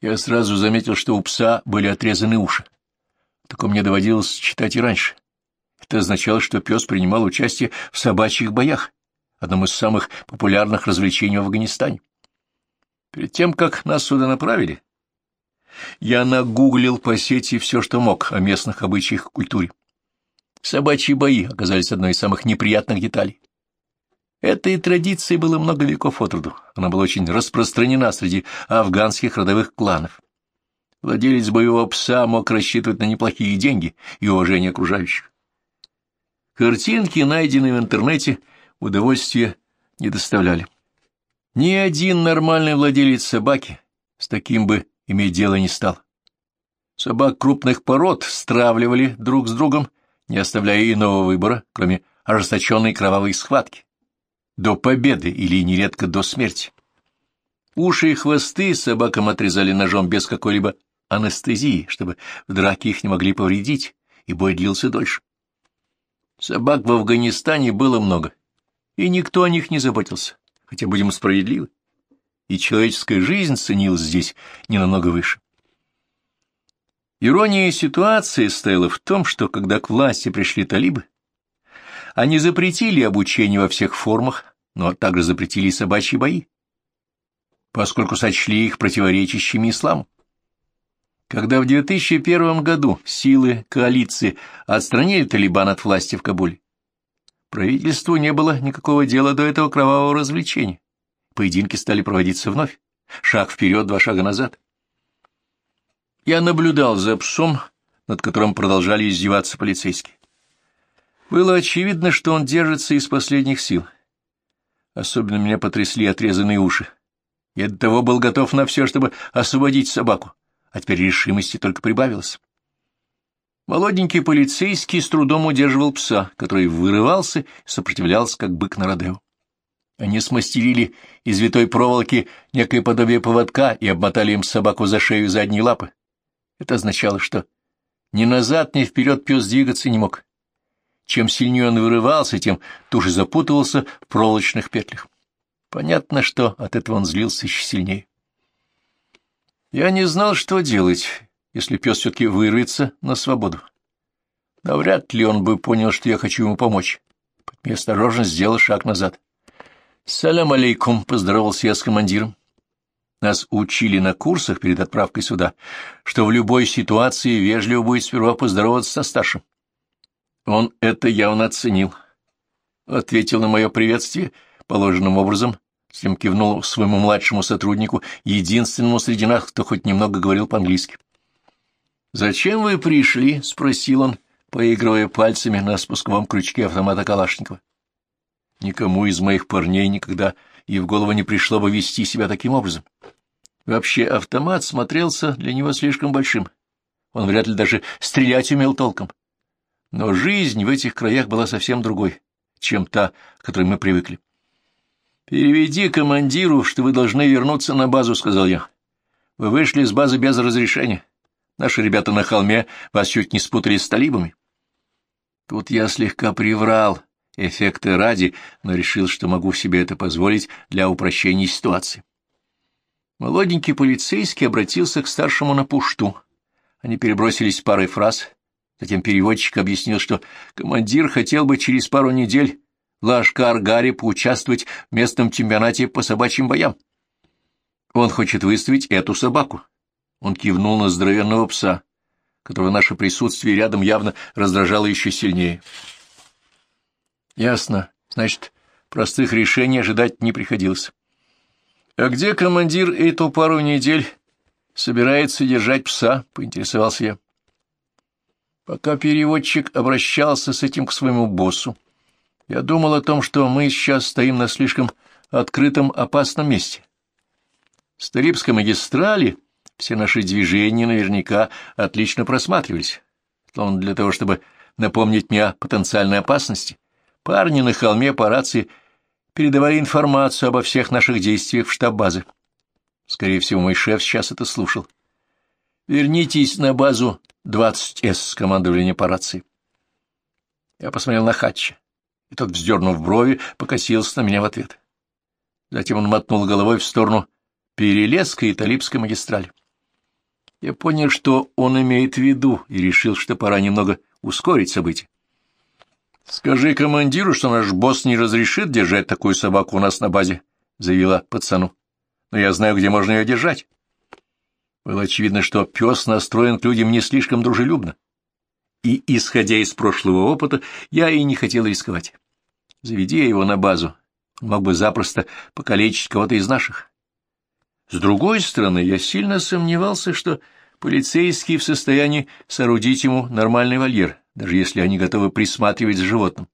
Я сразу заметил, что у пса были отрезаны уши. Такое мне доводилось читать и раньше. Это означало, что пес принимал участие в собачьих боях, одном из самых популярных развлечений в Афганистане. Перед тем, как нас сюда направили, я нагуглил по сети все, что мог о местных обычаях и культуре. Собачьи бои оказались одной из самых неприятных деталей. Этой традиции было много веков от роду. Она была очень распространена среди афганских родовых кланов. Владелец боевого пса мог рассчитывать на неплохие деньги и уважение окружающих. Картинки, найденные в интернете, удовольствия не доставляли. Ни один нормальный владелец собаки с таким бы иметь дело не стал. Собак крупных пород стравливали друг с другом, не оставляя иного выбора, кроме ожесточенной кровавой схватки до победы или нередко до смерти. Уши и хвосты собакам отрезали ножом без какой-либо анестезии, чтобы в драке их не могли повредить, и бой длился дольше. Собак в Афганистане было много, и никто о них не заботился, хотя будем справедливы, и человеческая жизнь ценилась здесь не намного выше. Ирония ситуации стояла в том, что когда к власти пришли талибы, они запретили обучение во всех формах, но также запретили собачьи бои, поскольку сочли их противоречащими исламу. Когда в 2001 году силы коалиции отстранили Талибан от власти в Кабуле, правительству не было никакого дела до этого кровавого развлечения. Поединки стали проводиться вновь. Шаг вперед, два шага назад. Я наблюдал за псом, над которым продолжали издеваться полицейские. Было очевидно, что он держится из последних сил. Особенно меня потрясли отрезанные уши. Я до того был готов на все, чтобы освободить собаку, а теперь решимости только прибавилось. Молоденький полицейский с трудом удерживал пса, который вырывался и сопротивлялся, как бык на родео. Они смастерили из витой проволоки некое подобие поводка и обмотали им собаку за шею и задние лапы. Это означало, что ни назад, ни вперед пес двигаться не мог. Чем сильнее он вырывался, тем туже запутывался в проволочных петлях. Понятно, что от этого он злился еще сильнее. Я не знал, что делать, если пес все-таки вырвется на свободу. Но вряд ли он бы понял, что я хочу ему помочь. Поэтому я осторожно сделал шаг назад. «Салям алейкум», — поздоровался я с командиром. Нас учили на курсах перед отправкой сюда, что в любой ситуации вежливо будет сперва поздороваться со старшим. Он это явно оценил. Ответил на мое приветствие положенным образом, с кивнул своему младшему сотруднику, единственному среди нас, кто хоть немного говорил по-английски. «Зачем вы пришли?» — спросил он, поигрывая пальцами на спусковом крючке автомата Калашникова. Никому из моих парней никогда и в голову не пришло бы вести себя таким образом. Вообще автомат смотрелся для него слишком большим. Он вряд ли даже стрелять умел толком. Но жизнь в этих краях была совсем другой, чем та, к которой мы привыкли. «Переведи командиру, что вы должны вернуться на базу», — сказал я. «Вы вышли с базы без разрешения. Наши ребята на холме вас чуть не спутали с талибами». Тут я слегка приврал, эффекты ради, но решил, что могу себе это позволить для упрощения ситуации. Молоденький полицейский обратился к старшему на пушту. Они перебросились парой фраз, Затем переводчик объяснил, что командир хотел бы через пару недель Лашкар-Гарри поучаствовать в местном чемпионате по собачьим боям. Он хочет выставить эту собаку. Он кивнул на здоровенного пса, которого наше присутствие рядом явно раздражало еще сильнее. Ясно. Значит, простых решений ожидать не приходилось. А где командир эту пару недель собирается держать пса? — поинтересовался я. Пока переводчик обращался с этим к своему боссу, я думал о том, что мы сейчас стоим на слишком открытом опасном месте. С Тарибской магистрали все наши движения наверняка отлично просматривались. Он для того, чтобы напомнить мне о потенциальной опасности. Парни на холме по рации передавали информацию обо всех наших действиях в штаб базы. Скорее всего, мой шеф сейчас это слушал. «Вернитесь на базу 20С, командование по рации. Я посмотрел на Хатча, и тот, вздернув брови, покосился на меня в ответ. Затем он мотнул головой в сторону Перелеска и Талибской магистрали. Я понял, что он имеет в виду, и решил, что пора немного ускорить события. «Скажи командиру, что наш босс не разрешит держать такую собаку у нас на базе», — заявила пацану. «Но я знаю, где можно ее держать». Было очевидно, что пес настроен к людям не слишком дружелюбно. И, исходя из прошлого опыта, я и не хотел рисковать. Заведи его на базу, мог бы запросто покалечить кого-то из наших. С другой стороны, я сильно сомневался, что полицейские в состоянии соорудить ему нормальный вольер, даже если они готовы присматривать за животным.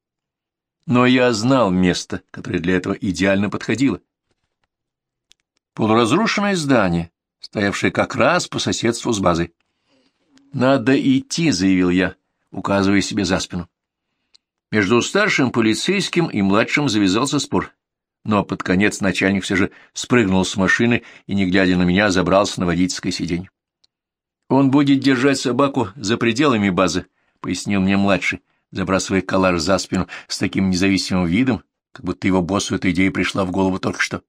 Но я знал место, которое для этого идеально подходило. Полуразрушенное здание, стоявшее как раз по соседству с базой. «Надо идти», — заявил я, указывая себе за спину. Между старшим полицейским и младшим завязался спор, но под конец начальник все же спрыгнул с машины и, не глядя на меня, забрался на водительское сиденье. «Он будет держать собаку за пределами базы», — пояснил мне младший, забрасывая коллаж за спину с таким независимым видом, как будто его боссу эта идея пришла в голову только что.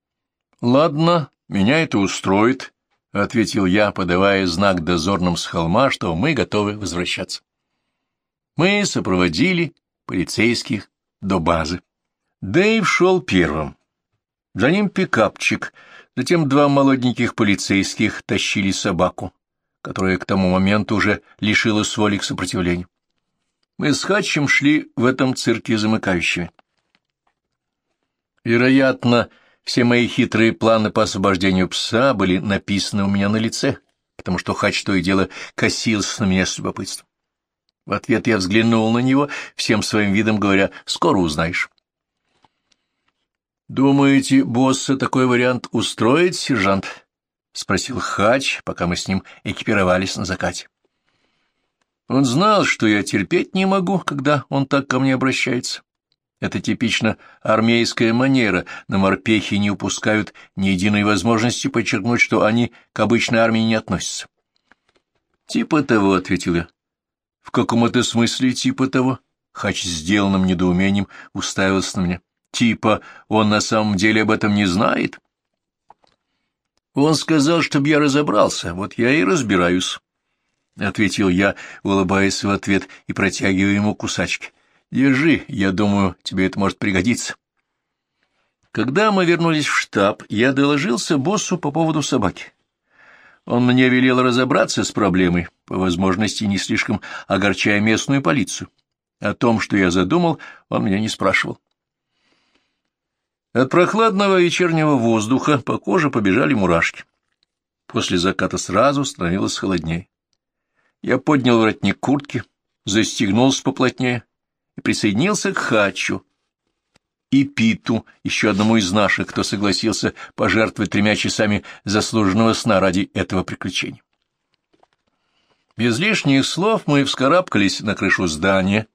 «Ладно, меня это устроит», — ответил я, подавая знак дозорным с холма, что мы готовы возвращаться. Мы сопроводили полицейских до базы. Дэйв шел первым. За ним пикапчик, затем два молоденьких полицейских тащили собаку, которая к тому моменту уже лишилась воли к сопротивлению. Мы с Хатчем шли в этом цирке замыкающими. Вероятно, все мои хитрые планы по освобождению пса были написаны у меня на лице, потому что Хач то и дело косился на меня с любопытством. В ответ я взглянул на него, всем своим видом говоря, «Скоро узнаешь». «Думаете, босса такой вариант устроит, сержант?» — спросил Хач, пока мы с ним экипировались на закате. Он знал, что я терпеть не могу, когда он так ко мне обращается. Это типично армейская манера, на морпехи не упускают ни единой возможности подчеркнуть, что они к обычной армии не относятся. «Типа того», — ответил я. «В каком это смысле типа того?» Хач сделанным недоумением уставился на меня. «Типа он на самом деле об этом не знает?» «Он сказал, чтобы я разобрался, вот я и разбираюсь», — ответил я, улыбаясь в ответ и протягивая ему кусачки. «Держи, я думаю, тебе это может пригодиться». Когда мы вернулись в штаб, я доложился боссу по поводу собаки. Он мне велел разобраться с проблемой, по возможности не слишком огорчая местную полицию. О том, что я задумал, он меня не спрашивал. От прохладного вечернего воздуха по коже побежали мурашки. После заката сразу становилось холоднее. Я поднял воротник куртки, застегнулся поплотнее и присоединился к Хачу, и Питу, еще одному из наших, кто согласился пожертвовать тремя часами заслуженного сна ради этого приключения. Без лишних слов мы вскарабкались на крышу здания,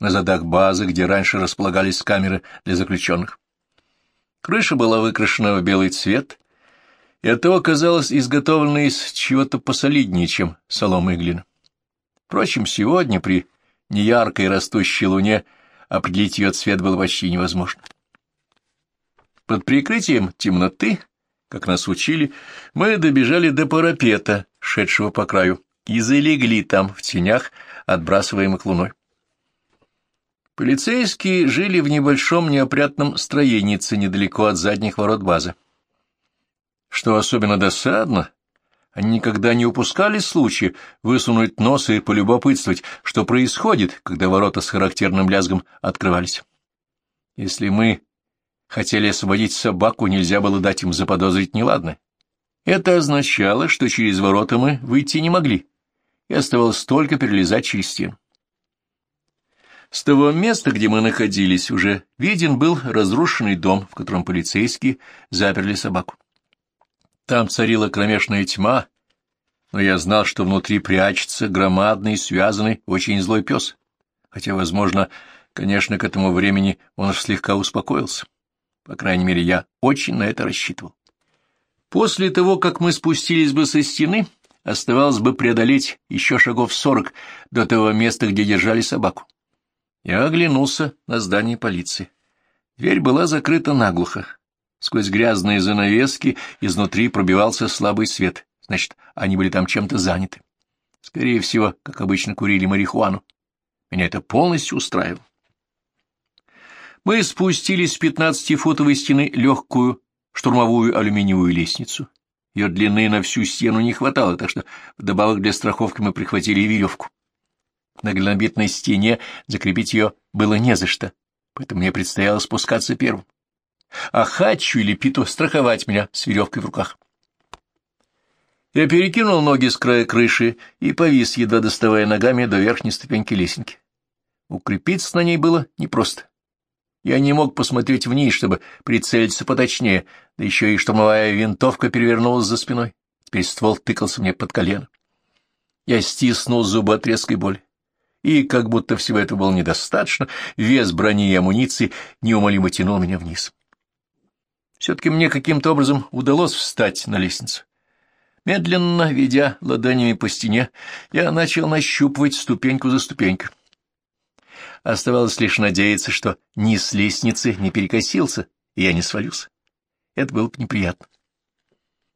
на задах базы, где раньше располагались камеры для заключенных. Крыша была выкрашена в белый цвет, и оттого казалась изготовленной из чего-то посолиднее, чем солома и глина. Впрочем, сегодня при неяркой растущей луне определить ее цвет было почти невозможно. Под прикрытием темноты, как нас учили, мы добежали до парапета, шедшего по краю, и залегли там, в тенях, отбрасываемых луной. Полицейские жили в небольшом неопрятном строенице недалеко от задних ворот базы. Что особенно досадно, они никогда не упускали случая высунуть нос и полюбопытствовать, что происходит, когда ворота с характерным лязгом открывались. Если мы хотели освободить собаку, нельзя было дать им заподозрить неладное. Это означало, что через ворота мы выйти не могли, и оставалось только перелезать через стену. С того места, где мы находились, уже виден был разрушенный дом, в котором полицейские заперли собаку. Там царила кромешная тьма, но я знал, что внутри прячется громадный, связанный, очень злой пес. Хотя, возможно, конечно, к этому времени он уж слегка успокоился. По крайней мере, я очень на это рассчитывал. После того, как мы спустились бы со стены, оставалось бы преодолеть еще шагов сорок до того места, где держали собаку. Я оглянулся на здание полиции. Дверь была закрыта наглухо. Сквозь грязные занавески изнутри пробивался слабый свет. Значит, они были там чем-то заняты. Скорее всего, как обычно, курили марихуану. Меня это полностью устраивало. Мы спустились с пятнадцатифутовой стены легкую штурмовую алюминиевую лестницу. Ее длины на всю стену не хватало, так что вдобавок для страховки мы прихватили веревку. На глинобитной стене закрепить ее было не за что, поэтому мне предстояло спускаться первым. А Хачу или Питу страховать меня с веревкой в руках. Я перекинул ноги с края крыши и повис, едва доставая ногами до верхней ступеньки лесенки. Укрепиться на ней было непросто. Я не мог посмотреть вниз, чтобы прицелиться поточнее, да еще и штурмовая винтовка перевернулась за спиной. Теперь ствол тыкался мне под колено. Я стиснул зубы от резкой боли. И, как будто всего этого было недостаточно, вес брони и амуниции неумолимо тянул меня вниз. Все-таки мне каким-то образом удалось встать на лестницу. Медленно, ведя ладонями по стене, я начал нащупывать ступеньку за ступенькой. Оставалось лишь надеяться, что низ лестницы не перекосился, и я не свалюсь. Это было бы неприятно.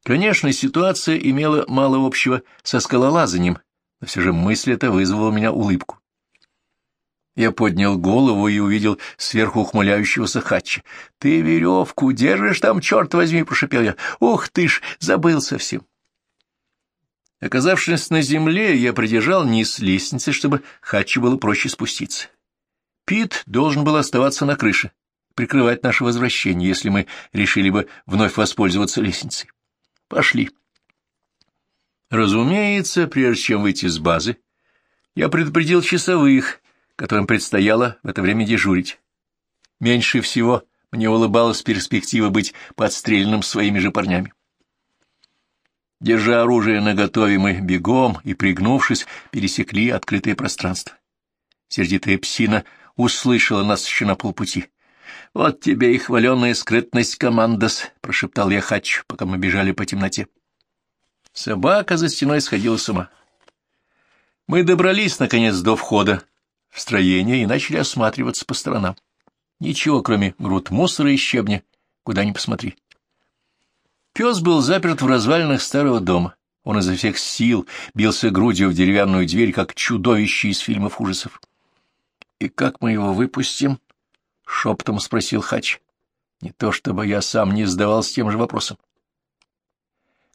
Конечно, ситуация имела мало общего со скалолазанием, но все же мысль эта вызвала у меня улыбку. Я поднял голову и увидел сверху ухмыляющегося Хатча. — Ты веревку держишь там, черт возьми, — прошепел я. — Ух ты ж, забыл совсем. Оказавшись на земле, я придержал низ лестницы, чтобы Хатчу было проще спуститься. Пит должен был оставаться на крыше, прикрывать наше возвращение, если мы решили бы вновь воспользоваться лестницей. Пошли. Разумеется, прежде чем выйти с базы, я предупредил часовых, которым предстояло в это время дежурить. Меньше всего мне улыбалась перспектива быть подстреленным своими же парнями. Держа оружие наготове, мы бегом и, пригнувшись, пересекли открытое пространство. Сердитая псина услышала нас еще на полпути. — Вот тебе и хваленная скрытность, командос, — прошептал я Хач, пока мы бежали по темноте. Собака за стеной сходила с ума. Мы добрались, наконец, до входа в строение и начали осматриваться по сторонам. Ничего, кроме груд мусора и щебня, куда ни посмотри. Пес был заперт в развалинах старого дома. Он изо всех сил бился грудью в деревянную дверь, как чудовище из фильмов ужасов. — И как мы его выпустим? — шепотом спросил Хач. Не то чтобы я сам не задавался тем же вопросом.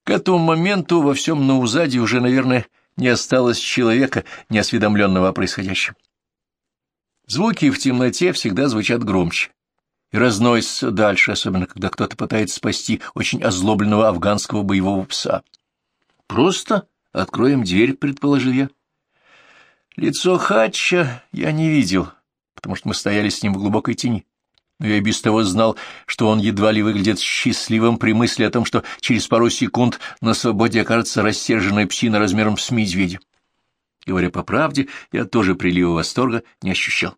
К этому моменту во всем Наузаде уже, наверное, не осталось человека, не осведомленного о происходящем. Звуки в темноте всегда звучат громче и разносится дальше, особенно когда кто-то пытается спасти очень озлобленного афганского боевого пса. «Просто откроем дверь», — предположил я. Лицо Хатча я не видел, потому что мы стояли с ним в глубокой тени. Но я без того знал, что он едва ли выглядит счастливым при мысли о том, что через пару секунд на свободе окажется рассерженная псина размером с медведя. Говоря по правде, я тоже прилива восторга не ощущал.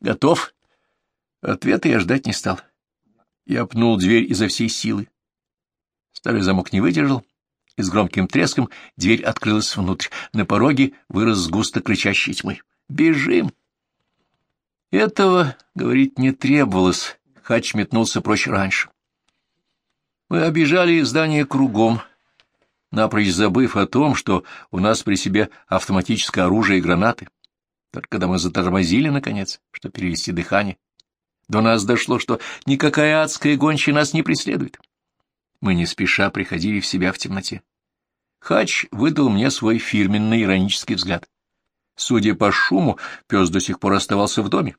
«Готов?» Ответа я ждать не стал. Я пнул дверь изо всей силы. Старый замок не выдержал, и с громким треском дверь открылась внутрь. На пороге вырос сгусток кричащей тьмы. «Бежим!» Этого говорить не требовалось. Хач метнулся прочь раньше. Мы обижали здание кругом, напрочь забыв о том, что у нас при себе автоматическое оружие и гранаты. Только когда мы затормозили, наконец, чтобы перевести дыхание, до нас дошло, что никакая адская гончая нас не преследует. Мы не спеша приходили в себя в темноте. Хач выдал мне свой фирменный иронический взгляд. Судя по шуму, пес до сих пор оставался в доме.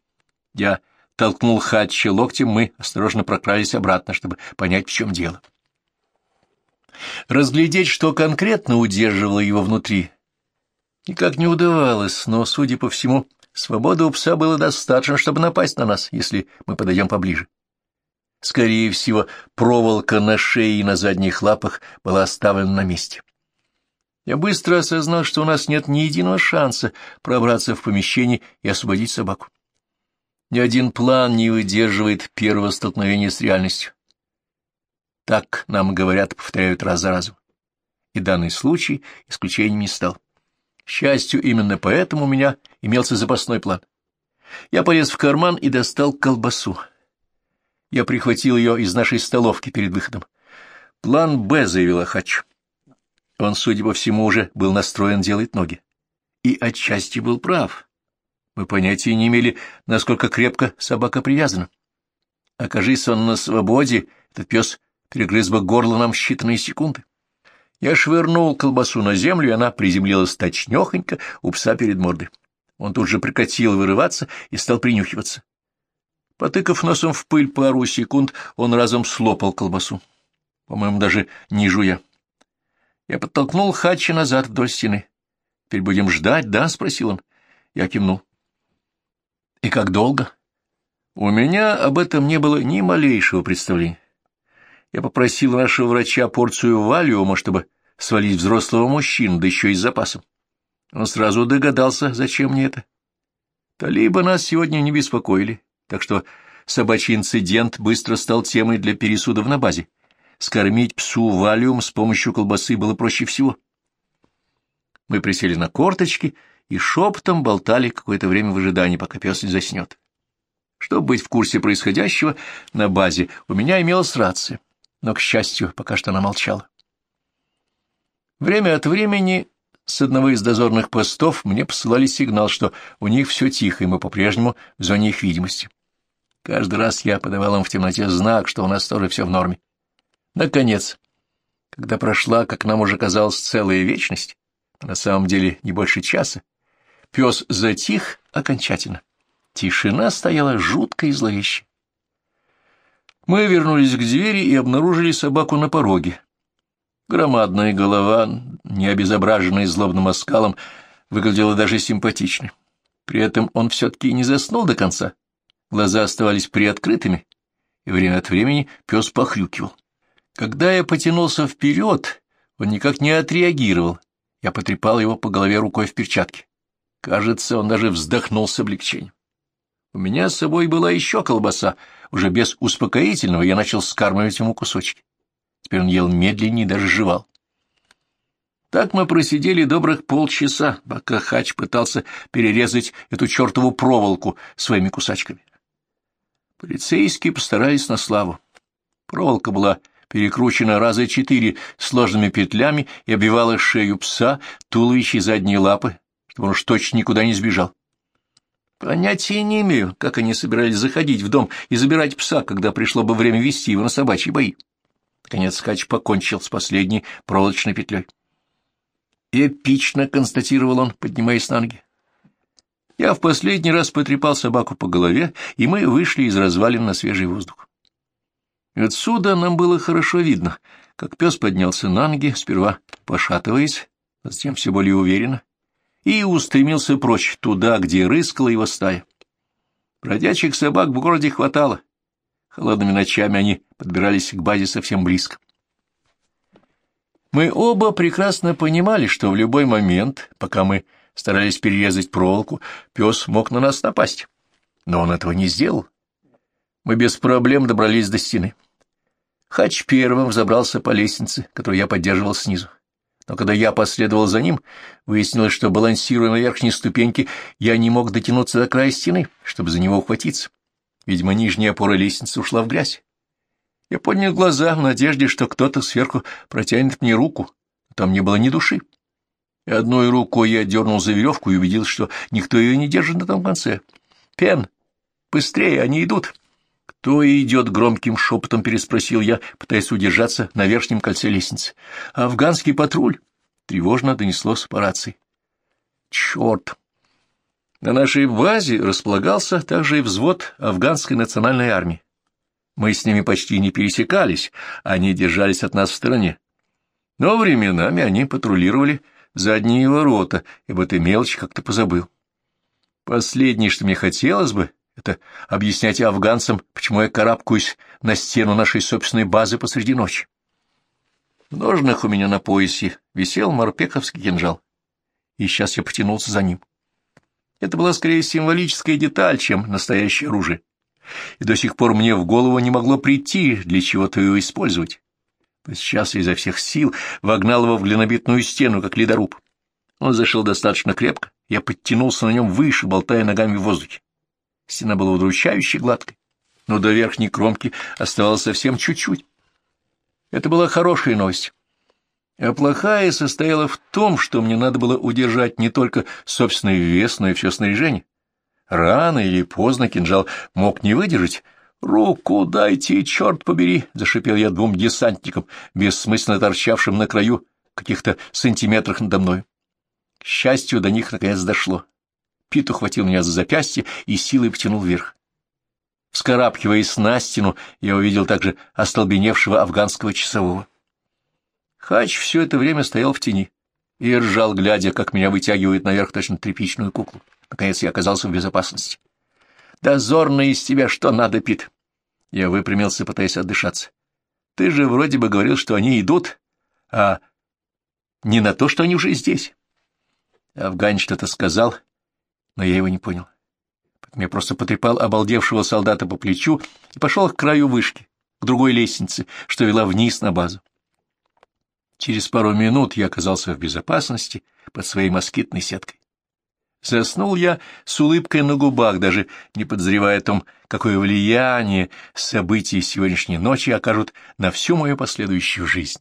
Я толкнул Хатча локтем, мы осторожно прокрались обратно, чтобы понять, в чем дело. Разглядеть, что конкретно удерживало его внутри, никак не удавалось, но, судя по всему, Свободы у пса было достаточно, чтобы напасть на нас, если мы подойдем поближе. Скорее всего, проволока на шее и на задних лапах была оставлена на месте. Я быстро осознал, что у нас нет ни единого шанса пробраться в помещение и освободить собаку. Ни один план не выдерживает первого столкновения с реальностью. Так нам говорят, повторяют раз за разом. И данный случай исключением не стал. К счастью, именно поэтому у меня имелся запасной план. Я полез в карман и достал колбасу. Я прихватил ее из нашей столовки перед выходом. План «Б», — заявила Хач. Он, судя по всему, уже был настроен делать ноги. И отчасти был прав. Мы понятия не имели, насколько крепко собака привязана. Окажись он на свободе, этот пес перегрыз бы горло нам считанные секунды. Я швырнул колбасу на землю, и она приземлилась точнёхонько у пса перед мордой. Он тут же прекратил вырываться и стал принюхиваться. Потыкав носом в пыль пару секунд, он разом слопал колбасу. По-моему, даже не жуя. Я подтолкнул Хача назад вдоль стены. — Теперь будем ждать, да? — спросил он. Я кивнул. — И как долго? У меня об этом не было ни малейшего представления. Я попросил нашего врача порцию валиума, чтобы свалить взрослого мужчину, да еще и с запасом. Он сразу догадался, зачем мне это. Талибы нас сегодня не беспокоили, так что собачий инцидент быстро стал темой для пересудов на базе. Скормить псу валиум с помощью колбасы было проще всего. Мы присели на корточки и шепотом болтали какое-то время в ожидании, пока пес не заснет. Чтобы быть в курсе происходящего на базе, у меня имелась рация, но, к счастью, пока что она молчала. Время от времени с одного из дозорных постов мне посылали сигнал, что у них все тихо, и мы по-прежнему в зоне их видимости. Каждый раз я подавал им в темноте знак, что у нас тоже все в норме. Наконец, когда прошла, как нам уже казалось, целая вечность, а на самом деле не больше часа, пес затих окончательно. Тишина стояла жуткой и зловещей. Мы вернулись к двери и обнаружили собаку на пороге, Громадная голова, не обезображенная злобным оскалом, выглядела даже симпатичной. При этом он все-таки не заснул до конца. Глаза оставались приоткрытыми, и время от времени пес похрюкивал. Когда я потянулся вперед, он никак не отреагировал. Я потрепал его по голове рукой в перчатке. Кажется, он даже вздохнул с облегчением. У меня с собой была еще колбаса. Уже без успокоительного я начал скармливать ему кусочки. Теперь он ел медленнее даже жевал. Так мы просидели добрых полчаса, пока Хач пытался перерезать эту чертову проволоку своими кусачками. Полицейские постарались на славу. Проволока была перекручена раза четыре сложными петлями и обвивала шею пса, туловище и задние лапы, чтобы он уж точно никуда не сбежал. Понятия не имею, как они собирались заходить в дом и забирать пса, когда пришло бы время вести его на собачьи бои. Наконец Хач покончил с последней проволочной петлей. «Эпично», — констатировал он, поднимаясь на ноги. Я в последний раз потрепал собаку по голове, и мы вышли из развалин на свежий воздух. Отсюда нам было хорошо видно, как пес поднялся на ноги, сперва пошатываясь, а затем все более уверенно, и устремился прочь, туда, где рыскала его стая. Бродячих собак в городе хватало, Холодными ночами они подбирались к базе совсем близко. Мы оба прекрасно понимали, что в любой момент, пока мы старались перерезать проволоку, пес мог на нас напасть. Но он этого не сделал. Мы без проблем добрались до стены. Хач первым взобрался по лестнице, которую я поддерживал снизу. Но когда я последовал за ним, выяснилось, что, балансируя на верхней ступеньке, я не мог дотянуться до края стены, чтобы за него ухватиться. Видимо, нижняя опора лестницы ушла в грязь. Я поднял глаза в надежде, что кто-то сверху протянет мне руку. Там не было ни души. И одной рукой я дернул за веревку и убедился, что никто ее не держит на том конце. «Пен, быстрее, они идут!» «Кто идет?» — громким шепотом переспросил я, пытаясь удержаться на верхнем кольце лестницы. «Афганский патруль!» — тревожно донеслось по рации. «Черт!» На нашей базе располагался также и взвод афганской национальной армии. Мы с ними почти не пересекались, они держались от нас в стороне. Но временами они патрулировали задние ворота, и об этой мелочи как-то позабыл. Последнее, что мне хотелось бы, это объяснять афганцам, почему я карабкаюсь на стену нашей собственной базы посреди ночи. В ножнах у меня на поясе висел морпековский кинжал, и сейчас я потянулся за ним. Это была скорее символическая деталь, чем настоящее оружие. И до сих пор мне в голову не могло прийти, для чего-то его использовать. Но сейчас я изо всех сил вогнал его в глинобитную стену, как ледоруб. Он зашел достаточно крепко, я подтянулся на нем выше, болтая ногами в воздухе. Стена была удручающе гладкой, но до верхней кромки оставалось совсем чуть-чуть. Это была хорошая новость. А плохая состояла в том, что мне надо было удержать не только собственный вес, но и все снаряжение. Рано или поздно кинжал мог не выдержать. «Руку дайте, черт побери!» — зашипел я двум десантникам, бессмысленно торчавшим на краю каких-то сантиметрах надо мной. К счастью, до них наконец дошло. Пит ухватил меня за запястье и силой потянул вверх. Вскарабкиваясь на стену, я увидел также остолбеневшего афганского часового. Хач все это время стоял в тени и ржал, глядя, как меня вытягивает наверх точно тряпичную куклу. Наконец я оказался в безопасности. «Дозорный из тебя что надо, Пит?» Я выпрямился, пытаясь отдышаться. «Ты же вроде бы говорил, что они идут, а не на то, что они уже здесь». Афгань что-то сказал, но я его не понял. Потом я просто потрепал обалдевшего солдата по плечу и пошел к краю вышки, к другой лестнице, что вела вниз на базу. Через пару минут я оказался в безопасности под своей москитной сеткой. Заснул я с улыбкой на губах, даже не подозревая о том, какое влияние события сегодняшней ночи окажут на всю мою последующую жизнь.